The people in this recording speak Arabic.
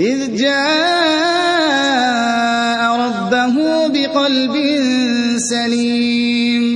إذ جاء ربه بقلب سليم.